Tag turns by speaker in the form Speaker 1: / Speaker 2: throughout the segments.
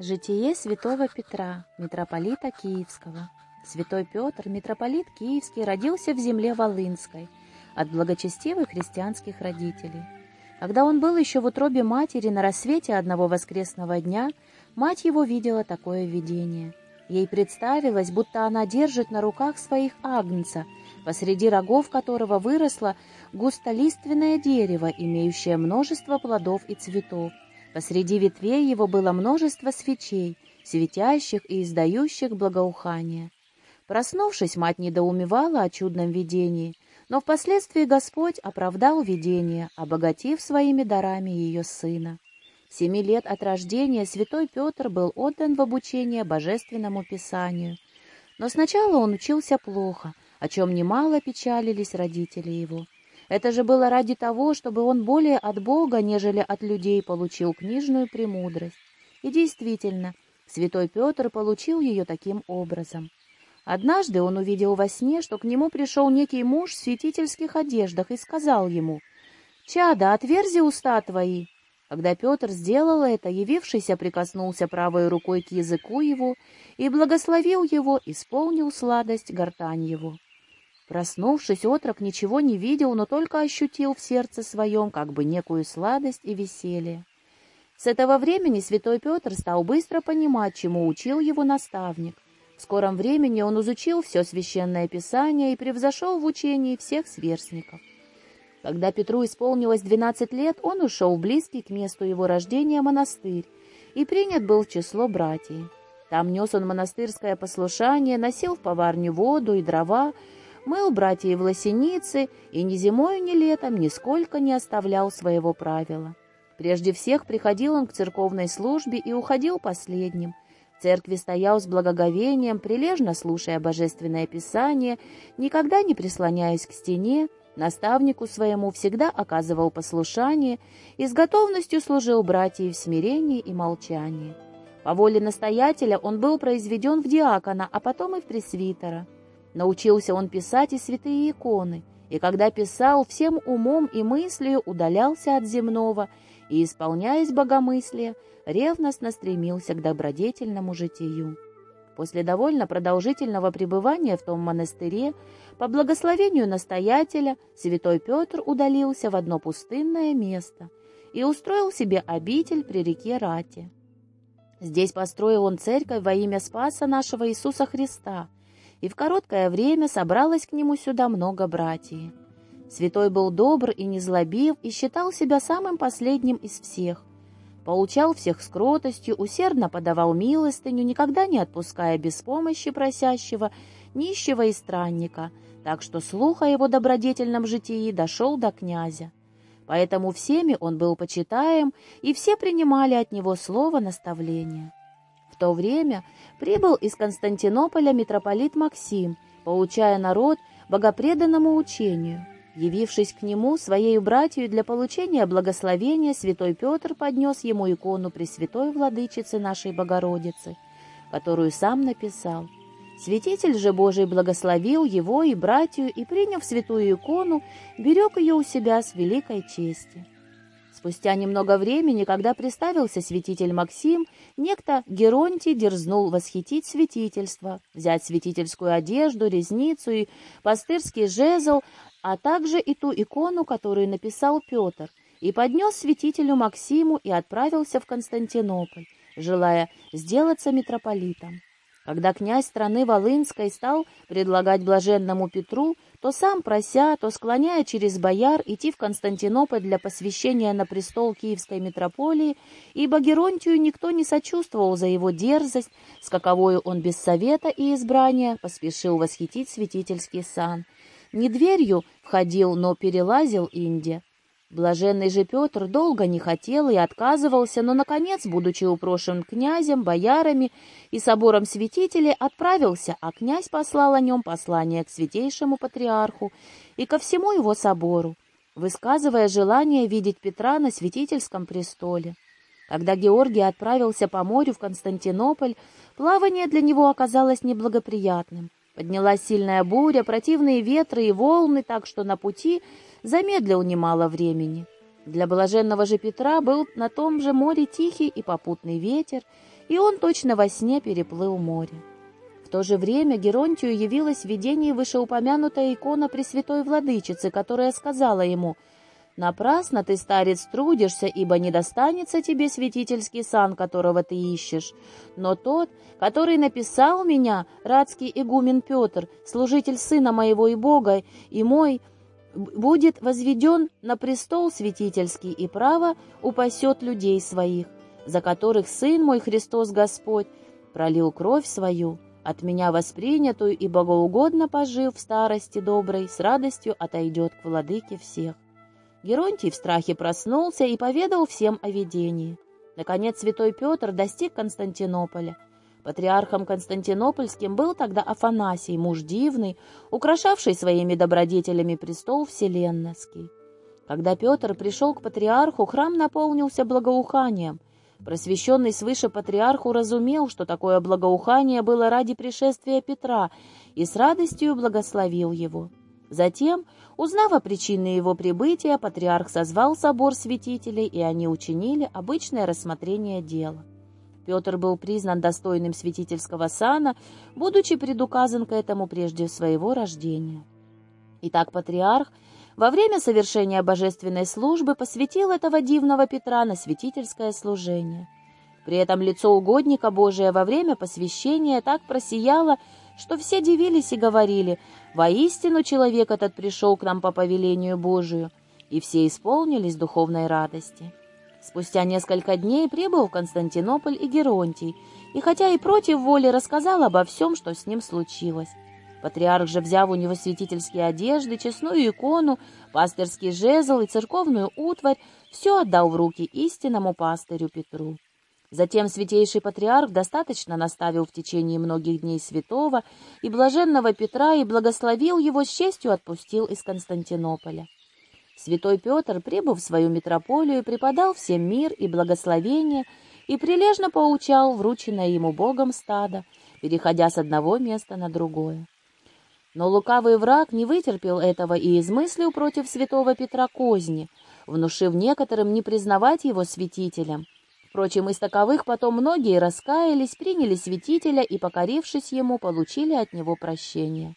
Speaker 1: Житие святого Петра, митрополита Киевского. Святой Петр, митрополит Киевский, родился в земле Волынской от благочестивых христианских родителей. Когда он был еще в утробе матери, на рассвете одного воскресного дня, мать его видела такое видение. Ей представилось, будто она держит на руках своих агнца, посреди рогов которого выросло густолиственное дерево, имеющее множество плодов и цветов. Посреди ветвей его было множество свечей, светящих и издающих благоухание. Проснувшись, мать недоумевала о чудном видении, но впоследствии Господь оправдал видение, обогатив своими дарами ее сына. Семи лет от рождения святой Петр был отдан в обучение Божественному Писанию. Но сначала он учился плохо, о чем немало печалились родители его. Это же было ради того, чтобы он более от Бога, нежели от людей, получил книжную премудрость. И действительно, святой Петр получил ее таким образом. Однажды он увидел во сне, что к нему пришел некий муж в святительских одеждах и сказал ему, «Чада, отверзи уста твои». Когда Петр сделал это, явившийся прикоснулся правой рукой к языку его и благословил его, исполнил сладость гортань его. Проснувшись, отрок ничего не видел, но только ощутил в сердце своем как бы некую сладость и веселье. С этого времени святой Петр стал быстро понимать, чему учил его наставник. В скором времени он изучил все священное писание и превзошел в учении всех сверстников. Когда Петру исполнилось 12 лет, он ушел в близкий к месту его рождения монастырь и принят был в число братьев. Там нес он монастырское послушание, носил в поварню воду и дрова, мыл братьев в лосеницы и ни зимою, ни летом нисколько не оставлял своего правила. Прежде всех приходил он к церковной службе и уходил последним. В церкви стоял с благоговением, прилежно слушая божественное писание, никогда не прислоняясь к стене, наставнику своему всегда оказывал послушание и с готовностью служил братьев в смирении и молчании. По воле настоятеля он был произведен в диакона, а потом и в пресвитера. Научился он писать и святые иконы, и когда писал, всем умом и мыслью удалялся от земного и, исполняясь богомыслия, ревностно стремился к добродетельному житию. После довольно продолжительного пребывания в том монастыре, по благословению настоятеля, святой Петр удалился в одно пустынное место и устроил себе обитель при реке Рате. Здесь построил он церковь во имя Спаса нашего Иисуса Христа, и в короткое время собралось к нему сюда много братьев. Святой был добр и незлобив, и считал себя самым последним из всех. Поучал всех с кротостью, усердно подавал милостыню, никогда не отпуская без помощи просящего, нищего и странника, так что слух о его добродетельном житии дошел до князя. Поэтому всеми он был почитаем, и все принимали от него слово наставления то время прибыл из Константинополя митрополит Максим, получая народ богопреданному учению. Явившись к нему, своей братью для получения благословения, святой Петр поднес ему икону Пресвятой Владычицы нашей Богородицы, которую сам написал. Святитель же Божий благословил его и братью и, приняв святую икону, берег ее у себя с великой честью. Спустя немного времени, когда представился святитель Максим, некто Геронтий дерзнул восхитить святительство, взять святительскую одежду, резницу и пастырский жезл, а также и ту икону, которую написал Петр, и поднес святителю Максиму и отправился в Константинополь, желая сделаться митрополитом. Когда князь страны Волынской стал предлагать блаженному Петру, то сам прося, то склоняя через бояр идти в Константинополь для посвящения на престол Киевской митрополии, ибо Геронтию никто не сочувствовал за его дерзость, с каковою он без совета и избрания поспешил восхитить святительский сан. Не дверью входил, но перелазил Инде. Блаженный же Петр долго не хотел и отказывался, но, наконец, будучи упрошен князем, боярами и собором святителей, отправился, а князь послал о нем послание к святейшему патриарху и ко всему его собору, высказывая желание видеть Петра на святительском престоле. Когда Георгий отправился по морю в Константинополь, плавание для него оказалось неблагоприятным. Поднялась сильная буря, противные ветры и волны, так что на пути замедлил немало времени. Для блаженного же Петра был на том же море тихий и попутный ветер, и он точно во сне переплыл море. В то же время Геронтию явилась в видении вышеупомянутая икона Пресвятой Владычицы, которая сказала ему «Напрасно ты, старец, трудишься, ибо не достанется тебе святительский сан, которого ты ищешь. Но тот, который написал меня, радский игумен Петр, служитель сына моего и Бога, и мой, — будет возведен на престол святительский и право упасет людей своих, за которых Сын мой Христос Господь пролил кровь свою, от меня воспринятую и богоугодно пожив в старости доброй, с радостью отойдет к владыке всех. Геронтий в страхе проснулся и поведал всем о видении. Наконец святой Петр достиг Константинополя — Патриархом Константинопольским был тогда Афанасий, муж дивный, украшавший своими добродетелями престол Вселенский. Когда Петр пришел к патриарху, храм наполнился благоуханием. Просвещенный свыше патриарх уразумел, что такое благоухание было ради пришествия Петра, и с радостью благословил его. Затем, узнав о причине его прибытия, патриарх созвал собор святителей, и они учинили обычное рассмотрение дела. Петр был признан достойным святительского сана, будучи предуказан к этому прежде своего рождения. Итак, патриарх во время совершения божественной службы посвятил этого дивного Петра на святительское служение. При этом лицо угодника Божия во время посвящения так просияло, что все дивились и говорили, «Воистину человек этот пришел к нам по повелению Божию», и все исполнились духовной радости. Спустя несколько дней прибыл в Константинополь и Геронтий, и хотя и против воли рассказал обо всем, что с ним случилось. Патриарх же, взяв у него святительские одежды, честную икону, пастырский жезл и церковную утварь, все отдал в руки истинному пастырю Петру. Затем святейший патриарх достаточно наставил в течение многих дней святого и блаженного Петра и благословил его с честью отпустил из Константинополя. Святой Петр, прибыв в свою митрополию, преподал всем мир и благословение и прилежно поучал врученное ему Богом стадо, переходя с одного места на другое. Но лукавый враг не вытерпел этого и измыслил против святого Петра козни, внушив некоторым не признавать его святителем. Впрочем, из таковых потом многие раскаялись, приняли святителя и, покорившись ему, получили от него прощение.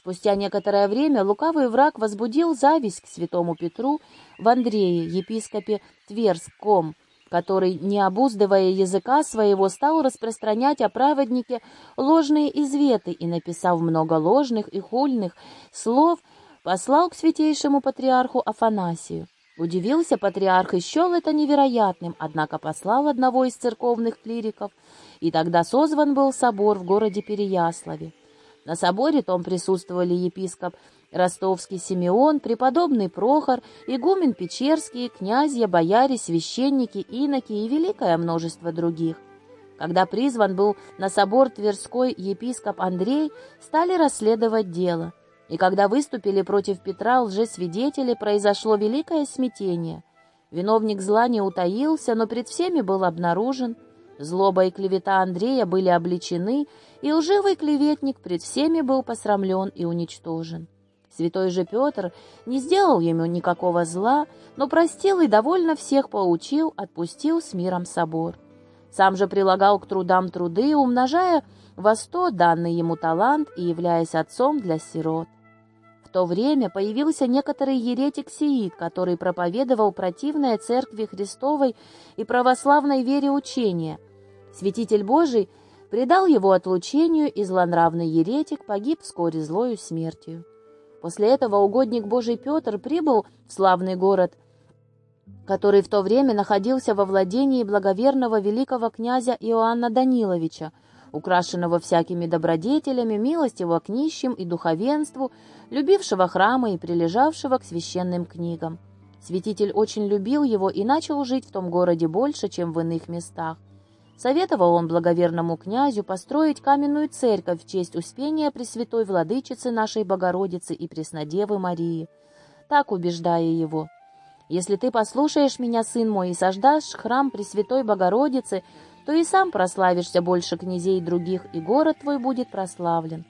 Speaker 1: Спустя некоторое время лукавый враг возбудил зависть к святому Петру в Андрее, епископе Тверском, который, не обуздывая языка своего, стал распространять о праведнике ложные изветы и, написав много ложных и хульных слов, послал к святейшему патриарху Афанасию. Удивился патриарх и счел это невероятным, однако послал одного из церковных клириков, и тогда созван был собор в городе Переяславе. На соборе том присутствовали епископ Ростовский Симеон, преподобный Прохор, игумен Печерский, князья, бояре, священники, иноки и великое множество других. Когда призван был на собор Тверской епископ Андрей, стали расследовать дело. И когда выступили против Петра лжесвидетели, произошло великое смятение. Виновник зла не утаился, но пред всеми был обнаружен – Злоба и клевета Андрея были обличены, и лживый клеветник пред всеми был посрамлен и уничтожен. Святой же Петр не сделал ему никакого зла, но простил и довольно всех поучил, отпустил с миром собор. Сам же прилагал к трудам труды, умножая во сто данный ему талант и являясь отцом для сирот. В то время появился некоторый еретик Сиит, который проповедовал противное церкви Христовой и православной вере учения – Святитель Божий предал его отлучению, и злонравный еретик погиб вскоре злою смертью. После этого угодник Божий Петр прибыл в славный город, который в то время находился во владении благоверного великого князя Иоанна Даниловича, украшенного всякими добродетелями, милостивого к нищим и духовенству, любившего храмы и прилежавшего к священным книгам. Святитель очень любил его и начал жить в том городе больше, чем в иных местах. Советовал он благоверному князю построить каменную церковь в честь Успения Пресвятой Владычицы нашей Богородицы и Преснодевы Марии, так убеждая его. «Если ты послушаешь меня, сын мой, и сождашь храм Пресвятой Богородицы, то и сам прославишься больше князей других, и город твой будет прославлен.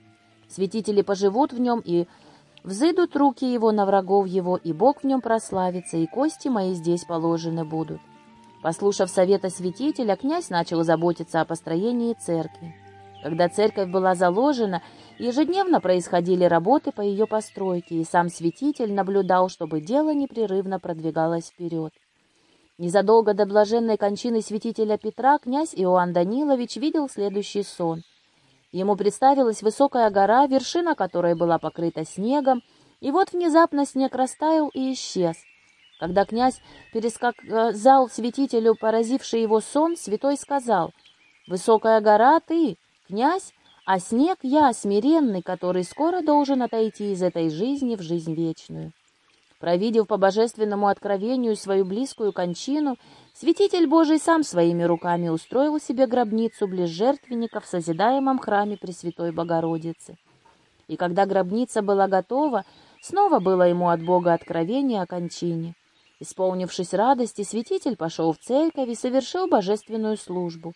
Speaker 1: Святители поживут в нем, и Взыдут руки его на врагов его, и Бог в нем прославится, и кости мои здесь положены будут. Послушав совета святителя, князь начал заботиться о построении церкви. Когда церковь была заложена, ежедневно происходили работы по ее постройке, и сам святитель наблюдал, чтобы дело непрерывно продвигалось вперед. Незадолго до блаженной кончины святителя Петра князь Иоанн Данилович видел следующий сон. Ему представилась высокая гора, вершина которой была покрыта снегом, и вот внезапно снег растаял и исчез. Когда князь пересказал святителю поразивший его сон, святой сказал, «Высокая гора ты, князь, а снег я, смиренный, который скоро должен отойти из этой жизни в жизнь вечную». Провидев по божественному откровению свою близкую кончину, святитель Божий сам своими руками устроил себе гробницу близ жертвенника в созидаемом храме Пресвятой Богородицы. И когда гробница была готова, снова было ему от Бога откровение о кончине. Исполнившись радости, святитель пошел в церковь и совершил божественную службу.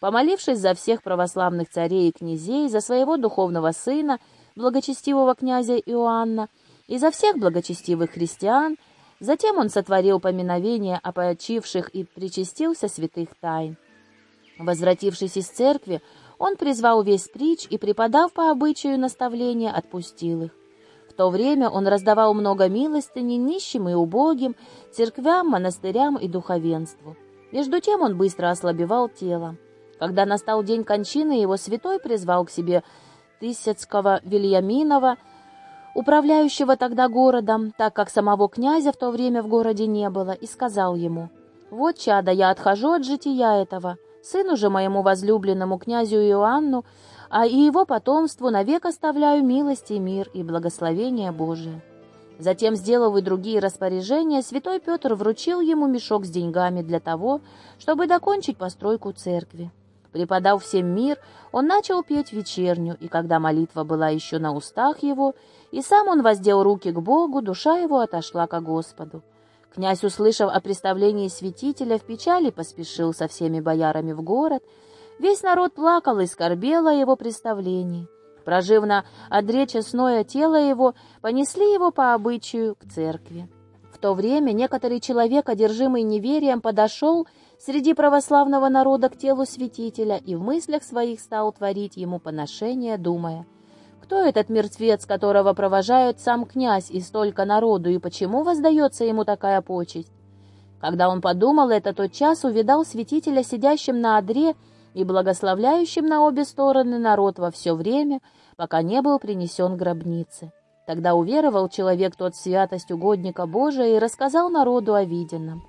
Speaker 1: Помолившись за всех православных царей и князей, за своего духовного сына, благочестивого князя Иоанна, и за всех благочестивых христиан, затем он сотворил поминовение о почивших и причастился святых тайн. Возвратившись из церкви, он призвал весь притч и, преподав по обычаю наставления, отпустил их. В то время он раздавал много милостыни нищим и убогим, церквям, монастырям и духовенству. Между тем он быстро ослабевал тело. Когда настал день кончины, его святой призвал к себе Тысяцкого Вильяминова, управляющего тогда городом, так как самого князя в то время в городе не было, и сказал ему, «Вот, чада, я отхожу от жития этого. Сыну же моему возлюбленному князю Иоанну а и его потомству навек оставляю милость и мир и благословение Божие». Затем, сделав и другие распоряжения, святой Петр вручил ему мешок с деньгами для того, чтобы докончить постройку церкви. Преподав всем мир, он начал петь вечерню, и когда молитва была еще на устах его, и сам он воздел руки к Богу, душа его отошла ко Господу. Князь, услышав о представлении святителя, в печали поспешил со всеми боярами в город, Весь народ плакал и скорбел о его представлении. Прожив на одре честное тело его, понесли его по обычаю к церкви. В то время некоторый человек, одержимый неверием, подошел среди православного народа к телу святителя и в мыслях своих стал творить ему поношение, думая, кто этот мертвец, которого провожают сам князь и столько народу, и почему воздается ему такая почесть? Когда он подумал это, тот час увидал святителя, сидящим на одре, и благословляющим на обе стороны народ во все время, пока не был принесен гробнице. Тогда уверовал человек тот в святость угодника Божия и рассказал народу о виденном.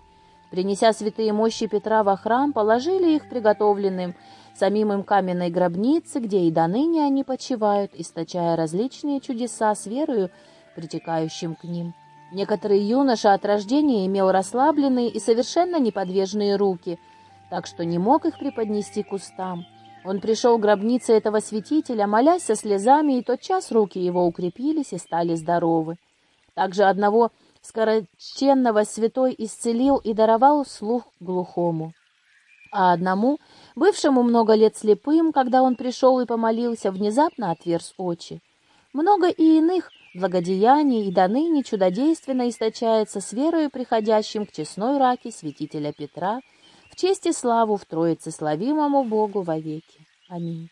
Speaker 1: Принеся святые мощи Петра во храм, положили их приготовленным самим им каменной гробнице, где и до ныне они почивают, источая различные чудеса с верою, притекающим к ним. Некоторый юноша от рождения имел расслабленные и совершенно неподвижные руки — так что не мог их преподнести к устам. Он пришел к гробнице этого святителя, молясь со слезами, и тотчас руки его укрепились и стали здоровы. Также одного скороченного святой исцелил и даровал слух глухому. А одному, бывшему много лет слепым, когда он пришел и помолился, внезапно отверз очи. Много и иных благодеяний и до ныне чудодейственно источается с верою приходящим к честной раке святителя Петра — в честь и славу в Троице славимому Богу вовеки. Аминь.